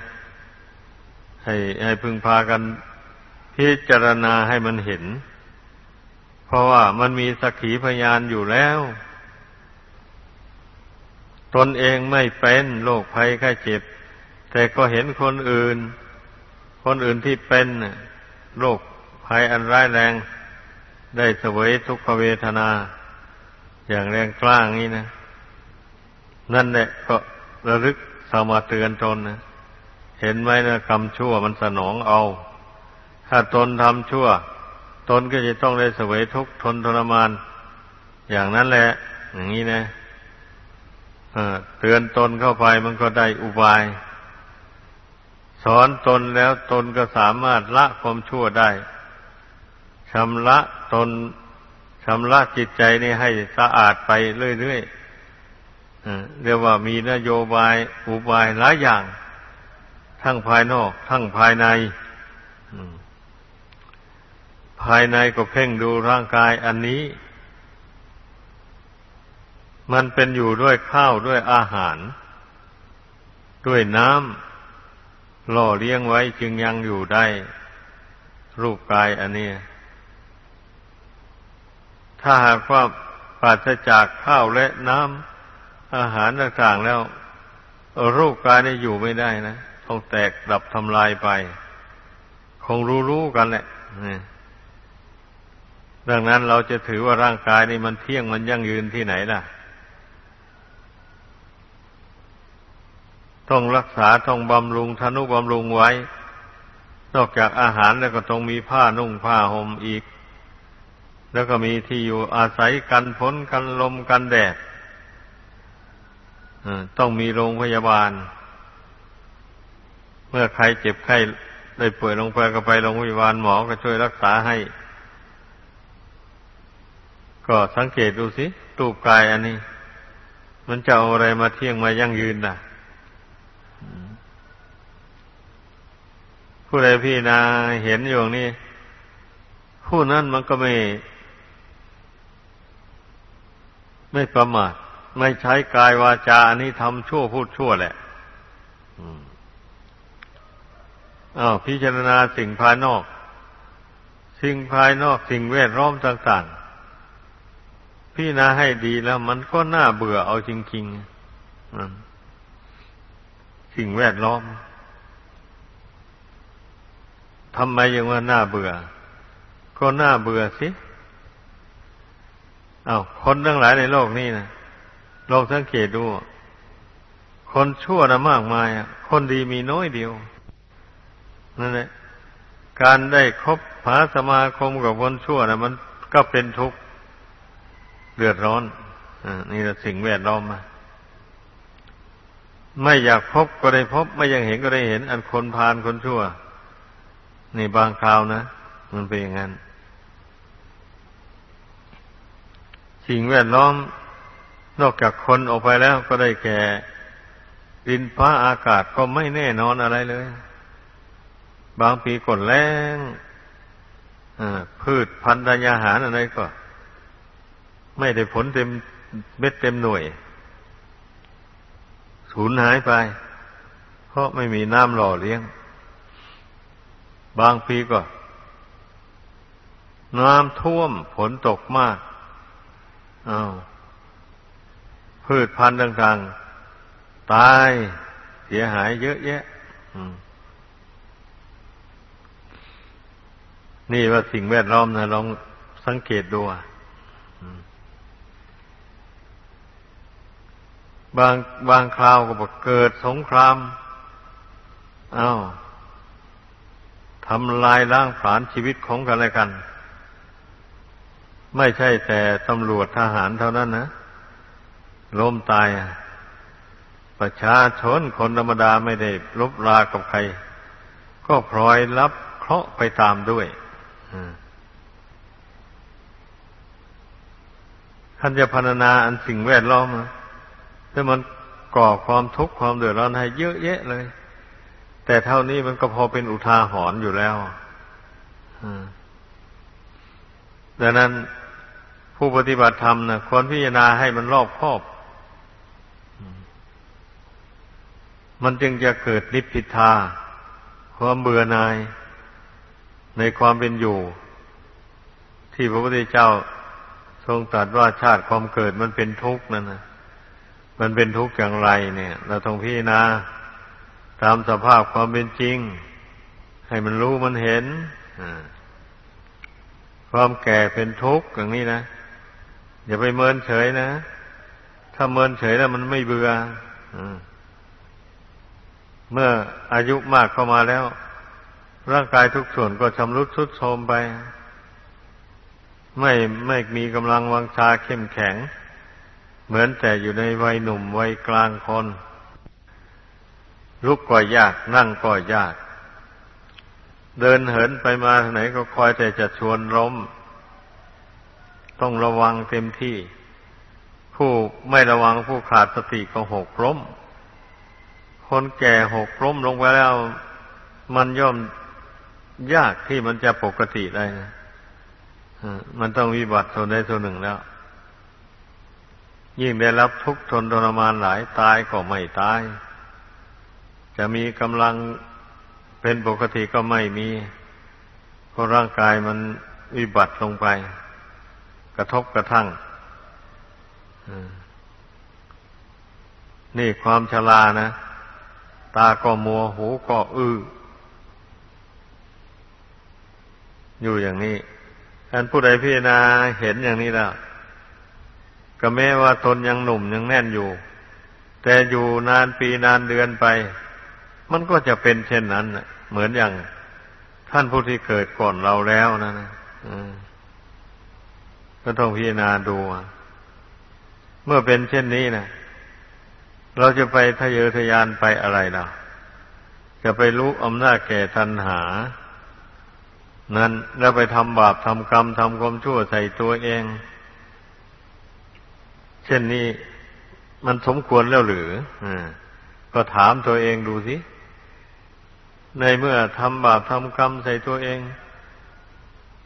ให้ให้พึงพากันพิจารณาให้มันเห็น เพราะว่ามันมีสักขีพยานอยู่แล้ว ตนเองไม่เป็นโรคภัยไข้เจ็บ แต่ก็เห็นคนอื่น คนอื่นที่เป็น โรคภัยอันร้ายแรง ได้เสวยทุกขเวทนา อย่างแรงกล้างี้นะ นั่นแหละก็ระลึกสมาเตือนตนนะเห็นไหมนะกรรมชั่วมันสนองเอา ถ้าตนทำชั่ว ตนก็จะต้องได้เสวยทุกข์ทนทรมาน อย่างนั้นแหละ อย่างนี้นะเตือนตนเข้าไปมันก็ได้อุบาย สอนตนแล้วตนก็สามารถละความชั่วได้ชำระตนชำระจิตใจนี่ให้สะอาดไปเรื่อยๆเรียกว่ามีนโยบายอุบายหลายอย่าง ทั้งภายนอก ทั้งภายใน ภายในก็เพ่งดูร่างกายอันนี้ มันเป็นอยู่ด้วยข้าวด้วยอาหาร ด้วยน้ำ หล่อเลี้ยงไว้จึงยังอยู่ได้ รูปกายอันนี้ ถ้าหากว่าปราศจากข้าวและน้ำอาหารต่างๆแล้ว รูปกายนี่อยู่ไม่ได้นะต้องแตกดับทำลายไป คงรู้ๆกันแหละดังนั้นเราจะถือว่าร่างกายนี่มันเที่ยงมันยั่งยืนที่ไหนล่ะ ต้องรักษาต้องบำรุงทนุบำรุงไว้ นอกจากอาหารแล้วก็ต้องมีผ้านุ่งผ้าห่มอีก แล้วก็มีที่อยู่อาศัยกันฝนกันลมกันแดดต้องมีโรงพยาบาล เมื่อใครเจ็บไข้ได้ป่วยลงไปก็ไปโรงพยาบาลหมอก็ช่วยรักษาให้ ก็สังเกตดูสิตูปกายอันนี้ มันจะเอาอะไรมาเที่ยงมายั่งยืนน่ะ ผู้ใดพี่นาเห็นอยู่นี่ ผู้นั้นมันก็ไม่ ไม่ประมาทไม่ใช้กายวาจาอันนี้ทำชั่วพูดชั่วแหละอ้าวพิจารณาสิ่งภายนอก สิ่งภายนอกสิ่งแวดล้อมต่างๆพี่นาให้ดีแล้ว มันก็น่าเบื่อเอาจริงๆสิ่งแวดล้อม ทำไมยังว่าน่าเบื่อ ก็น่าเบื่อสิเอา้าคนทั้งหลายในโลกนี้นะลองสังเกตดู คนชั่วนะมากมายคนดีมีน้อยเดียวนั่นแหละการได้คบหาสมาคมกับคนชั่วนะมันก็เป็นทุกข์เดือดร้อนอนี่แหละสิ่งแวดล้อมมาไม่อยากพบก็ได้พบ ไม่อยากเห็นก็ได้เห็น อันคนพาลคนชั่ว นี่บางคราวนะ มันเป็นอย่างนั้น สิ่งแวดล้อมนอกจากคนออกไปแล้วก็ได้แก่ดินฟ้าอากาศก็ไม่แน่นอนอะไรเลย บางปีกดแรงพืชพันธุ์ยาหารอะไรก็ ไม่ได้ผลเต็มเม็ดเต็มหน่วย สูญหายไป เพราะไม่มีน้ำหล่อเลี้ยง บางปีก็ น้ำท่วมฝนตกมากอา้าวพืชพันธุ์ต่างๆ ตายเสียหายเยอะแยะนี่ว่าสิ่งแวดล้อมนะลองสังเกตดูบางบางคราวก็บอกเกิดสงครามอา้าว ทำลายล้างผลาญชีวิตของกันและกัน ไม่ใช่แต่ตำรวจทหารเท่านั้นนะล้มตาย ประชาชนคนธรรมดาไม่ได้ลบรากับใคร ก็พลอยรับเคราะห์ไปตามด้วยท่านจะพรรณนาอันสิ่งแวดล้อมนะแต่มันก่อความทุกข์ความเดือดร้อนให้เยอะแยะเลย แต่เท่านี้มันก็พอเป็นอุทาหรณ์อยู่แล้วดังนั้นผู้ปฏิบัติธรรมนะควรพิจารณาให้มันรอบครอบ มันจึงจะเกิดนิพพิทา ความเบื่อหน่าย ในความเป็นอยู่ ที่พระพุทธเจ้าทรงตรัสว่าชาติความเกิดมันเป็นทุกข์นั่นนะมันเป็นทุกข์อย่างไร เนี่ย เราต้องพิจารณา ตามสภาพความเป็นจริง ให้มันรู้มันเห็นความแก่เป็นทุกข์อย่างนี้นะอย่าไปเมินเฉยนะ ถ้าเมินเฉยแล้วมันไม่เบื่อเมื่ออายุมากเข้ามาแล้ว ร่างกายทุกส่วนก็ชำรุดทรุดโทรมไป ไม่ไม่มีกำลังวังชาเข้มแข็ง เหมือนแต่อยู่ในวัยหนุ่มวัยกลางคน ลุกก็ยาก นั่งก็ยาก เดินเหินไปมาไหนก็คอยแต่จะชวนล้ม ต้องระวังเต็มที่ ผู้ไม่ระวังผู้ขาดสติก็หกล้ม คนแก่หกล้มลงไปแล้ว มันย่อมยากที่มันจะปกติได้นะมันต้องวิบัติส่วนใดส่วนหนึ่งแล้ว ยิ่งได้รับทุกข์ทนทรมานหลายตายก็ไม่ตาย จะมีกำลังเป็นปกติก็ไม่มีเพราะร่างกายมันวิบัติลงไป กระทบกระทั่งนี่ความชรานะ ตาก็มัวหูก็อื้ออยู่อย่างนี้ท่านผู้ใดพิจารณาเห็นอย่างนี้แล้วก็แม้ว่าตนยังหนุ่มยังแน่นอยู่ แต่อยู่นานปีนานเดือนไป มันก็จะเป็นเช่นนั้นเหมือนอย่างท่านผู้ที่เกิดก่อนเราแล้วนะนะก็ต้องพิจารณาดู เมื่อเป็นเช่นนี้นะเราจะไปทะเยอทะยานไปอะไรเราจะไปรู้อำนาจแก่ทันหา นั้นแล้วไปทำบาปทำกรรมทำความชั่วใส่ตัวเอง เช่นนี้มันสมควรแล้วหรืออก็ถามตัวเองดูสิ ในเมื่อทำบาปทำกรรมใส่ตัวเอง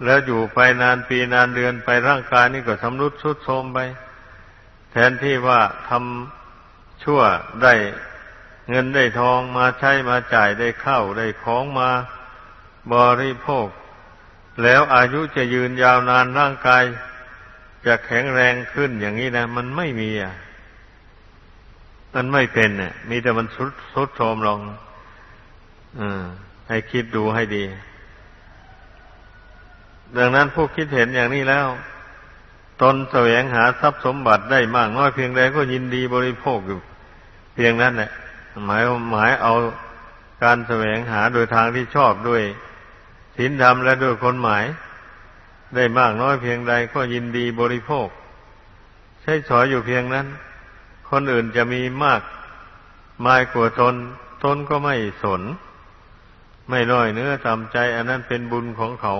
แล้วอยู่ไปนานปีนานเดือนไปร่างกายนี่ก็ชำรุดทรุดโทรมไป แทนที่ว่าทำชั่วได้เงินได้ทองมาใช้มาจ่ายได้เข้าได้ของมาบริโภค แล้วอายุจะยืนยาวนานร่างกาย จะแข็งแรงขึ้นอย่างนี้นะ มันไม่มีอะ มันไม่เป็นเนี่ยมีแต่มันสุดสุดโทมลง ให้คิดดูให้ดี ดังนั้นผู้คิดเห็นอย่างนี้แล้ว ตนแสวงหาทรัพย์สมบัติได้มากน้อยเพียงใดก็ยินดีบริโภคอยู่ เพียงนั้นแหละหมายหมายเอาการแสวงหาโดยทางที่ชอบด้วยศีลธรรมและด้วยคนหมาย ได้มากน้อยเพียงใดก็ยินดีบริโภค ใช้สอยอยู่เพียงนั้น คนอื่นจะมีมากมายกว่าตนตนก็ไม่สน ไม่น้อยเนื้อตามใจ อันนั้นเป็นบุญของเขา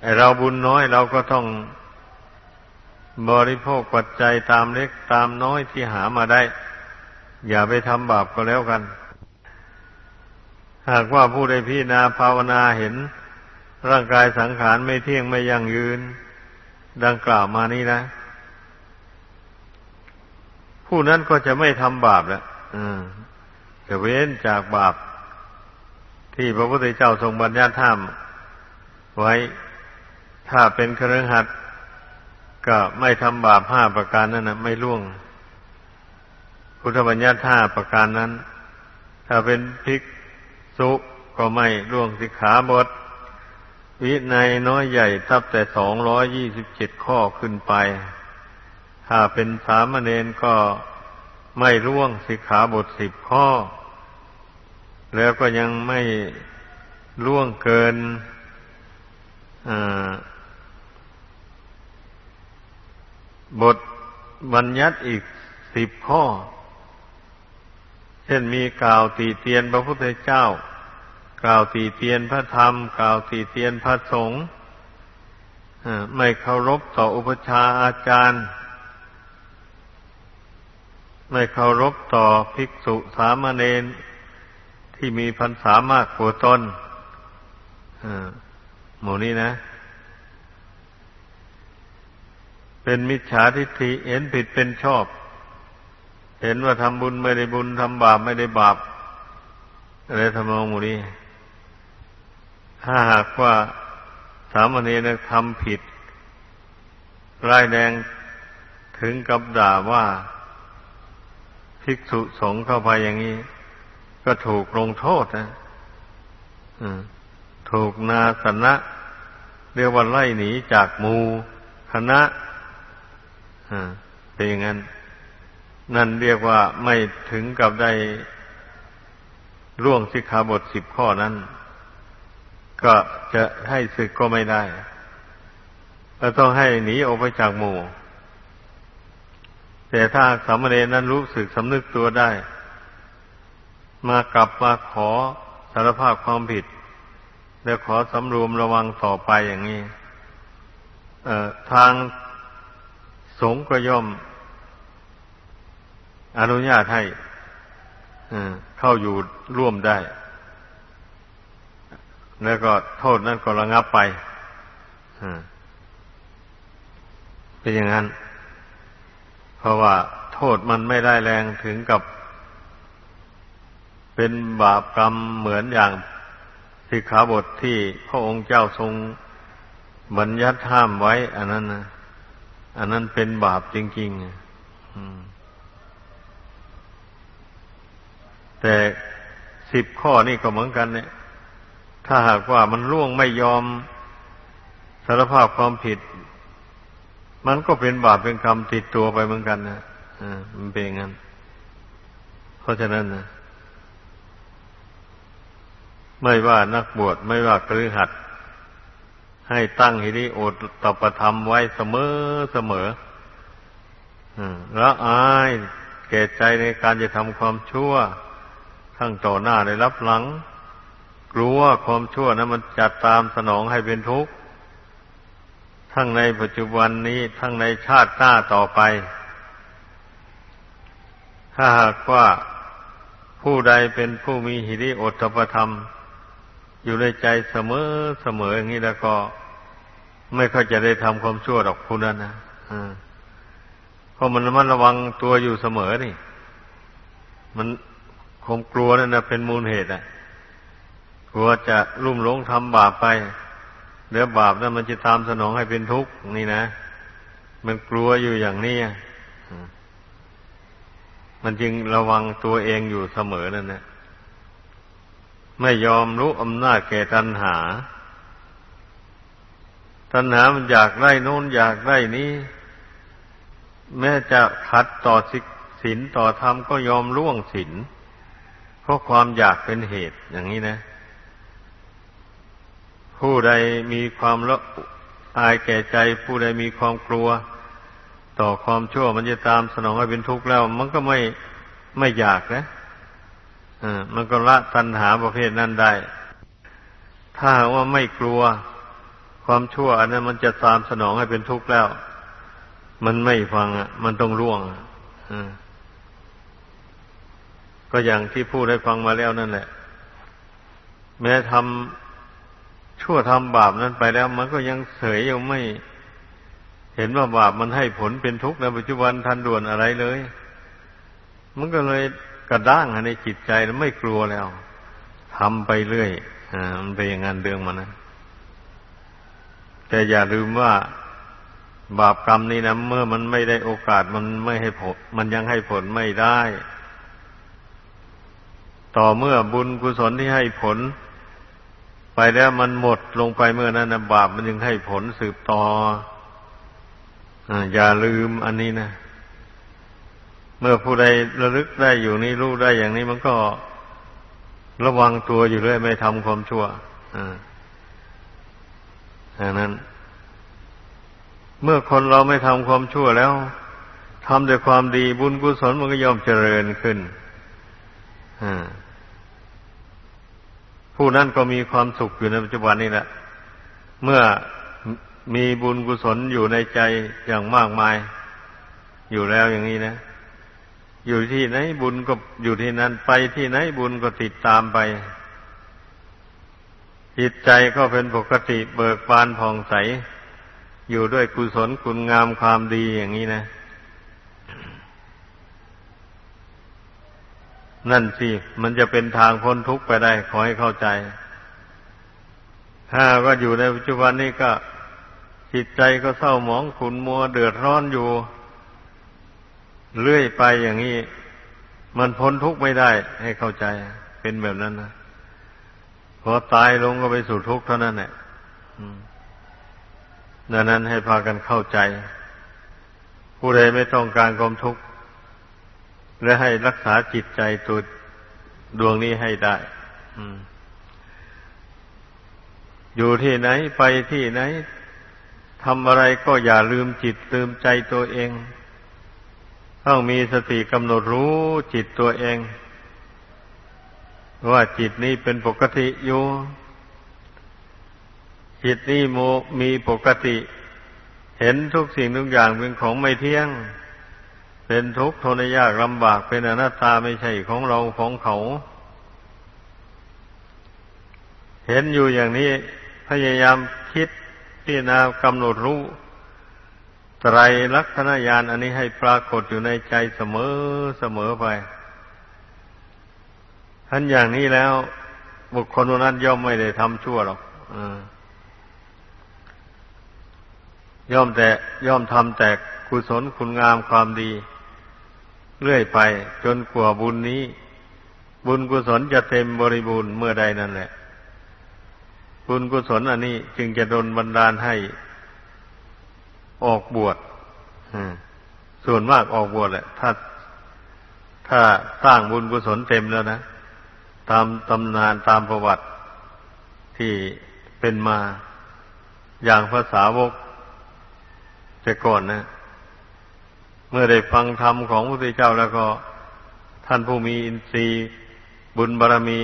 ไอเราบุญน้อยเราก็ต้องบริโภคปัจจัยตามเล็กตามน้อยที่หามาได้ อย่าไปทำบาปก็แล้วกัน หากว่าผู้ใดพิจารณาภาวนาเห็น ร่างกายสังขารไม่เที่ยงไม่ยั่งยืน ดังกล่าวมานี้นะ ผู้นั้นก็จะไม่ทำบาปแล้วจะเว้นจากบาป ที่พระพุทธเจ้าทรงบัญญัติห้ามไว้ ถ้าเป็นเครือขัดก็ไม่ทำบาปห้าประการนั้นนะไม่ล่วง พุทธบัญญัติห้าประการนั้น ถ้าเป็นภิกษุก็ไม่ล่วงสิกขาบท วินัยน้อยใหญ่ทับแต่สองร้อยยี่สิบเจ็ดข้อขึ้นไป ถ้าเป็นสามเณรก็ไม่ร่วงสิกขาบทสิบข้อ แล้วก็ยังไม่ล่วงเกินบทบัญญัติอีกสิบข้อ เช่นมีกล่าวตีเตียนพระพุทธเจ้า กล่าวตีเตียนพระธรรม กล่าวตีเตียนพระสงฆ์ไม่เคารพต่ออุปชาอาจารย์ ไม่เคารพต่อภิกษุสามเณร ที่มีพรรษามากกว่าตนหมู่นี้นะ เป็นมิจฉาทิฏฐิเห็นผิดเป็นชอบ เห็นว่าทำบุญไม่ได้บุญทำบาปไม่ได้บาปอะไรทำนองหมู่นี้ ถ้าหากว่าสามเณรทำผิดร้ายแดงถึงกับด่าว่าภิกษุสงฆ์เข้าไปอย่างนี้ ก็ถูกลงโทษนะถูกนาสนะเรียกว่าไล่หนีจากมูคณะเป็นอย่างนั้น นั่นเรียกว่าไม่ถึงกับได้ล่วงสิกขาบทสิบข้อนั้น ก็จะให้ศึกก็ไม่ได้เราต้องให้หนีออกไปจากหมู่ แต่ถ้าสามเณรนั้นรู้สึกสำนึกตัวได้ มากลับมาขอสารภาพความผิด แล้วขอสำรวมระวังต่อไปอย่างนี้ทางสงฆ์ก็ย่อม อนุญาตให้เข้าอยู่ร่วมได้ แล้วก็โทษนั้นก็ระงับไปเป็นอย่างนั้น เพราะว่าโทษมันไม่ได้แรงถึงกับ เป็นบาปกรรมเหมือนอย่างสิกขาบทที่พระองค์เจ้าทรงบัญญัติห้ามไว้ อันนั้นนะอันนั้นเป็นบาปจริงๆแต่สิบข้อนี่ก็เหมือนกัน เนี่ย ถ้าหากว่ามันล่วงไม่ยอมสารภาพความผิด มันก็เป็นบาปเป็นกรรมติดตัวไปเหมือนกันนะอ่ามันเป็นอย่างนั้น เพราะฉะนั้นนะ ไม่ว่านักบวชไม่ว่ากฤหัสให้ตั้งหิริโอตตปธรรมไว้เสมอเสมอละอายเกตใจในการจะทำความชั่ว ทั้งต่อหน้าในรับหลัง กลัวความชั่วนะั้นมันจัดตามสนองให้เป็นทุกข์ทั้งในปัจจุบันนี้ทั้งในชาติหน้าต่อไป ถ้าหากว่าผู้ใดเป็นผู้มีหิริโอตตปธรรม อยู่ในใจเสมอเสมออย่างนี้แล้วก็ไม่ค่อยจะได้ทำความชั่วหรอกผู้นั้นนะเพราะมันมันระวังตัวอยู่เสมอนี่ มันความกลัวนั่นนะเป็นมูลเหตุอะกลัวจะลุ่มหลงทำบาปไปเดี๋ยวบาปนั้นมันจะตามสนองให้เป็นทุกข์นี่นะ มันกลัวอยู่อย่างนี้มันจึงระวังตัวเองอยู่เสมอนั่นนะ ไม่ยอมรู้อำนาจแก่ตัณหา ตัณหามันอยากได้โน้นอยากได้นี้ แม้จะขัดต่อศีลต่อธรรมก็ยอมล่วงศีลเพราะความอยากเป็นเหตุอย่างนี้นะ ผู้ใดมีความละอายแก่ใจ ผู้ใดมีความกลัว ต่อความชั่วมันจะตามสนองให้เป็นทุกข์แล้ว มันก็ไม่ไม่อยากนะ มันก็ละตัณหาประเภทนั้นได้ ถ้าว่าไม่กลัวความชั่วอันนั้นมันจะตามสนองให้เป็นทุกข์แล้ว มันไม่ฟังอะ มันต้องร่วงอ่าก็อย่างที่พูดได้ฟังมาแล้วนั่นแหละ แม้ทำชั่วทำบาปนั้นไปแล้ว มันก็ยังเสยยังไม่ เห็นว่าบาปมันให้ผลเป็นทุกข์ในปัจจุบันทันด่วนอะไรเลย มันก็เลย กระด้างในจิตใจแล้วไม่กลัวแล้วทำไปเรื่อยอ่ามันเป็นอย่างนั้นเรื่องมันนะแต่อย่าลืมว่าบาปกรรมนี้นะเมื่อมันไม่ได้โอกาสมันไม่ให้ผล มันยังให้ผลไม่ได้ ต่อเมื่อบุญกุศลที่ให้ผล ไปแล้วมันหมดลงไปเมื่อนั้นนะบาปมันยังให้ผลสืบต่ออย่าลืมอันนี้นะ เมื่อผู้ใดระลึกได้อยู่นี้รู้ได้อย่างนี้มันก็ระวังตัวอยู่เรื่อยไม่ทำความชั่วอ่าอย่างนั้น เมื่อคนเราไม่ทำความชั่วแล้วทำแต่ความดีบุญกุศลมันก็ย่อมเจริญขึ้นผู้นั้นก็มีความสุขอยู่ในปัจจุบันนี้แหละ เมื่อมีบุญกุศลอยู่ในใจอย่างมากมาย อยู่แล้วอย่างนี้นะ อยู่ที่ไหนบุญก็อยู่ที่นั้นไปที่ไหนบุญก็ติดตามไป จิตใจก็เป็นปกติเบิกบานผ่องใส อยู่ด้วยกุศลคุณงามความดีอย่างนี้นะ นั่นสิ มันจะเป็นทางพ้นทุกข์ไปได้ ขอให้เข้าใจ ถ้าก็อยู่ในปัจจุบันนี้ก็ จิตใจก็เศร้าหมองขุนมัวเดือดร้อนอยู่ เรื่อยไปอย่างนี้ มันพ้นทุกข์ไม่ได้ ให้เข้าใจ เป็นแบบนั้นนะพอตายลงก็ไปสู่ทุกข์เท่านั้นแหละดังนั้นให้พากันเข้าใจ ผู้ใดไม่ต้องการความทุกข์และให้รักษาจิตใจตัวดวงนี้ให้ได้อยู่ที่ไหนไปที่ไหนทำอะไรก็อย่าลืมจิตลืมใจตัวเอง ต้องมีสติกำหนดรู้จิตตัวเอง ว่าจิตนี้เป็นปกติอยู่ จิตนี้โมมีปกติ เห็นทุกสิ่งทุกอย่างเป็นของไม่เที่ยง เป็นทุกข์ทนยากลำบากเป็นอนัตตาไม่ใช่ของเราของเขา เห็นอยู่อย่างนี้พยายามคิดพิจารณากำหนดรู้ ไตรลักษณญาณอันนี้ให้ปรากฏอยู่ในใจเสมอเสมอไปท่านอย่างนี้แล้ว บุคคลนั้นย่อมไม่ได้ทำชั่วหรอกย่อมแต่ย่อมทำแต่กุศลคุณงามความดี เรื่อยไป จนกว่าบุญนี้ บุญกุศลจะเต็มบริบูรณ์เมื่อใดนั่นแหละ บุญกุศลอันนี้จึงจะดลบันดาลให้ ออกบวชส่วนมากออกบวชแหละ ถ้า ถ้าสร้างบุญกุศลเต็มแล้วนะ ตามตำนานตามประวัติที่เป็นมาอย่างภาษาวกแต่ก่อนนะ เมื่อได้ฟังธรรมของพระพุทธเจ้าแล้วก็ท่านผู้มีอินทรีย์บุญบารรมี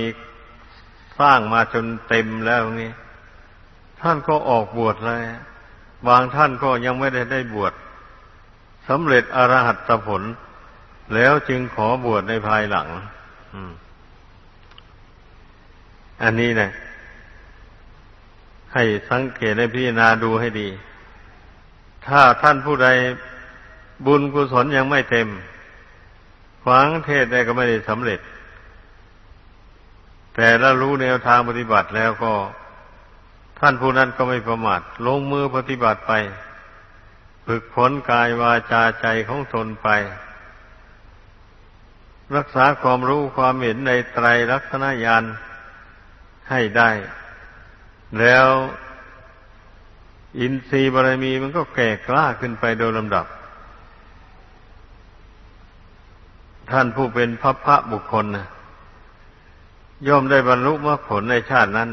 สร้างมาจนเต็มแล้วนี่ท่านก็ออกบวชเลย บางท่านก็ยังไม่ได้ได้บวชสำเร็จอรหัตผล แล้วจึงขอบวชในภายหลังอันนี้นะให้สังเกตในพิจารณาดูให้ดี ถ้าท่านผู้ใดบุญกุศลยังไม่เต็มฟังเทศได้ก็ไม่ได้สำเร็จ แต่ละรู้แนวทางปฏิบัติแล้วก็ ท่านผู้นั้นก็ไม่ประมาทลงมือปฏิบัติไป ฝึกฝนกายวาจาใจของตนไป รักษาความรู้ความเห็นในไตรลักษณญาณให้ได้ แล้วอินทรีย์บารมีมันก็แก่กล้าขึ้นไปโดยลำดับ ท่านผู้เป็นพระพระบุคคลนะย่อมได้บรรลุมรรคผลในชาตินั้น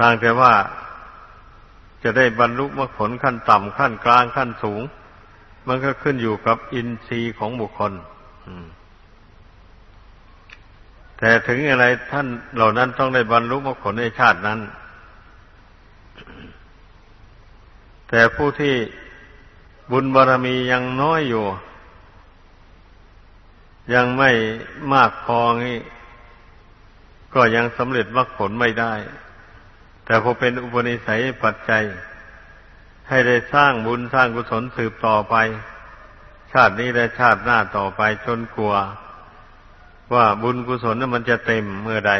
ต่างแต่ว่าจะได้บรรลุมรรคผลขั้นต่ำขั้นกลางขั้นสูง มันก็ขึ้นอยู่กับอินทรีย์ของบุคคลแต่ถึงอะไรท่านเหล่านั้นต้องได้บรรลุมรรคผลในชาตินั้น แต่ผู้ที่บุญบารรมียังน้อยอยู่ ยังไม่มากพอก็ยังสำเร็จมรรคผลไม่ได้ แต่พอเป็นอุปนิสัยปัจจัย ให้ได้สร้างบุญสร้างกุศลสืบต่อไป ชาตินี้และชาติหน้าต่อไปจนกลัว ว่าบุญกุศลนั้นมันจะเต็มเมื่อใด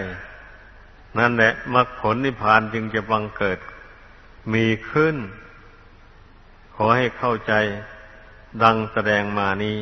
นั่นแหละมรรคผลนิพพานจึงจะบังเกิด มีขึ้น ขอให้เข้าใจดังแสดงมานี้